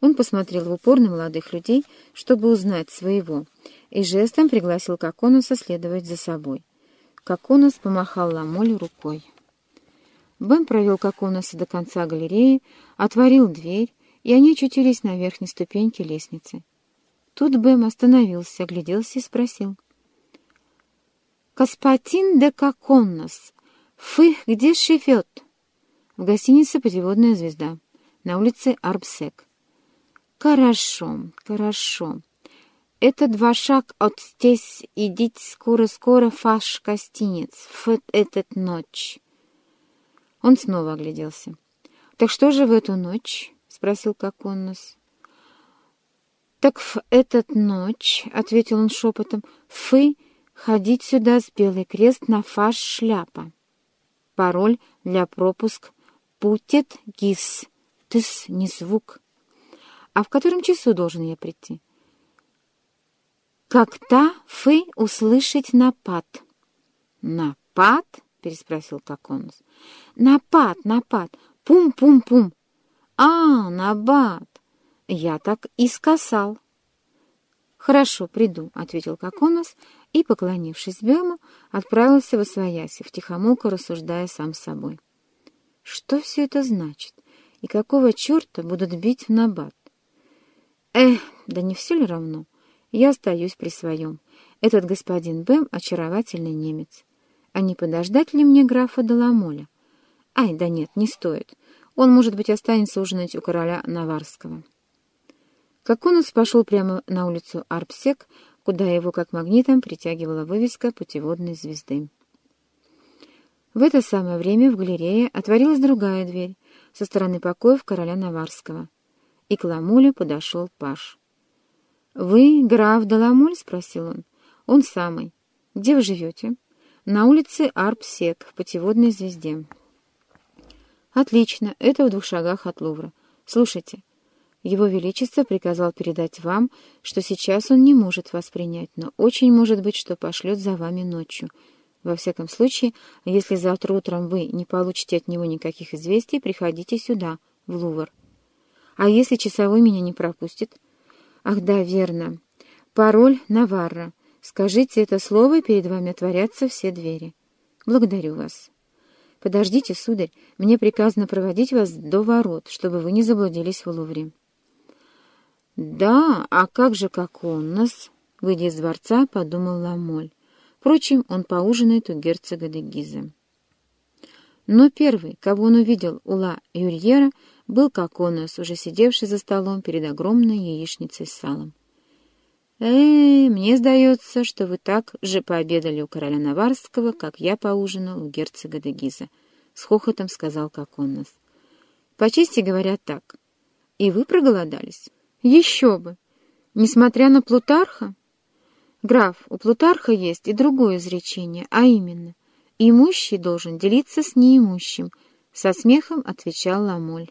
Он посмотрел в упор на молодых людей, чтобы узнать своего, и жестом пригласил Коконуса следовать за собой. Коконус помахал Ламолю рукой. Бэм провел Коконуса до конца галереи, отворил дверь, и они очутились на верхней ступеньке лестницы. Тут Бэм остановился, огляделся и спросил. «Каспатин де Коконус, фы где живет?» «В гостинице «Путеводная звезда» на улице Арбсек». «Хорошо, хорошо. Это два шаг от здесь. Идите скоро-скоро в ваш гостиниц в этот ночь». Он снова огляделся. «Так что же в эту ночь?» — спросил Коконос. «Так в этот ночь», — ответил он шепотом, — «фы ходить сюда с белый крест на фаш шляпа. Пароль для пропуск «Путет гис». Тыс, не звук. А в котором часу должен я прийти? Когда вы услышать напад? Напад? Переспросил Коконус. Напад, напад. Пум-пум-пум. А, набат. Я так и сказал. «Хорошо, приду», — ответил Коконус и, поклонившись Бему, отправился во свояси, втихомолку рассуждая сам с собой. «Что все это значит? И какого черта будут бить в набат? Эх, да не все ли равно? Я остаюсь при своем. Этот господин Бэм — очаровательный немец. А не подождать ли мне графа Даламоля? Ай, да нет, не стоит. Он, может быть, останется ужинать у короля Наварского. Коконус пошел прямо на улицу Арпсек, куда его как магнитом притягивала вывеска путеводной звезды. В это самое время в галерее отворилась другая дверь со стороны покоев короля Наварского, и к Ламулю подошел Паш. «Вы граф Даламуль?» — спросил он. «Он самый. Где вы живете?» «На улице Арпсек, путеводной звезде». «Отлично, это в двух шагах от Лувра. Слушайте, его Величество приказал передать вам, что сейчас он не может вас принять, но очень может быть, что пошлет за вами ночью». Во всяком случае, если завтра утром вы не получите от него никаких известий, приходите сюда, в Лувр. А если часовой меня не пропустит? Ах да, верно. Пароль Наварра. Скажите это слово, и перед вами отворятся все двери. Благодарю вас. Подождите, сударь, мне приказано проводить вас до ворот, чтобы вы не заблудились в Лувре. Да, а как же как он нас? Выйдя из дворца, подумал Ламоль. Впрочем, он поужинает у герцога де Гиза. Но первый, кого он увидел у Ла Юрьера, был Коконос, уже сидевший за столом перед огромной яичницей с салом. «Э, мне сдается, что вы так же пообедали у короля Наварского, как я поужинал у герцога де Гиза», — с хохотом сказал Коконос. «По чести говоря так. И вы проголодались? Еще бы! Несмотря на Плутарха?» Граф, у Плутарха есть и другое изречение, а именно «имущий должен делиться с неимущим», — со смехом отвечал Ламоль.